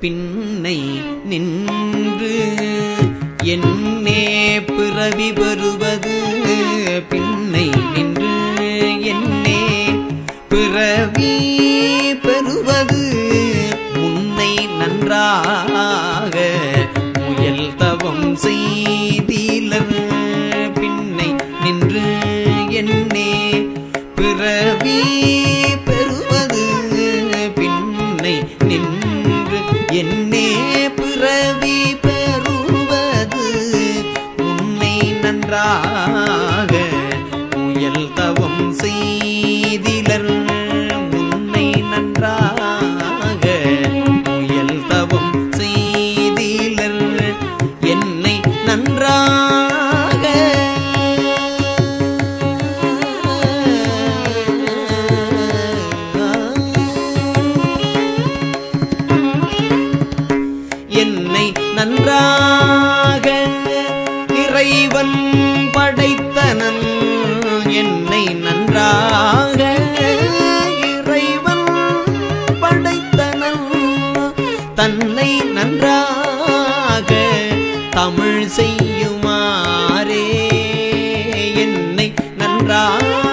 பின்னை நின்று என்னே பிறவி வருவது. பின்னை நின்று என்னே பிறவி பெறுவது. முன்னை நன்றாக முயல் தவம் செய்தீலர். பின்னை நின்று என்னே பிறவி நன்றாக முயல் தவம் செய்திலர். உன்னை நன்றாக முயல் தவம் செய்திலர். என்னை நன்றாக என்னை நன்றாக இறைவன் படைத்தனன். என்னை நன்றாக இறைவன் படைத்தனன். தன்னை நன்றாக தமிழ் செய்யுமாறே. என்னை நன்றாக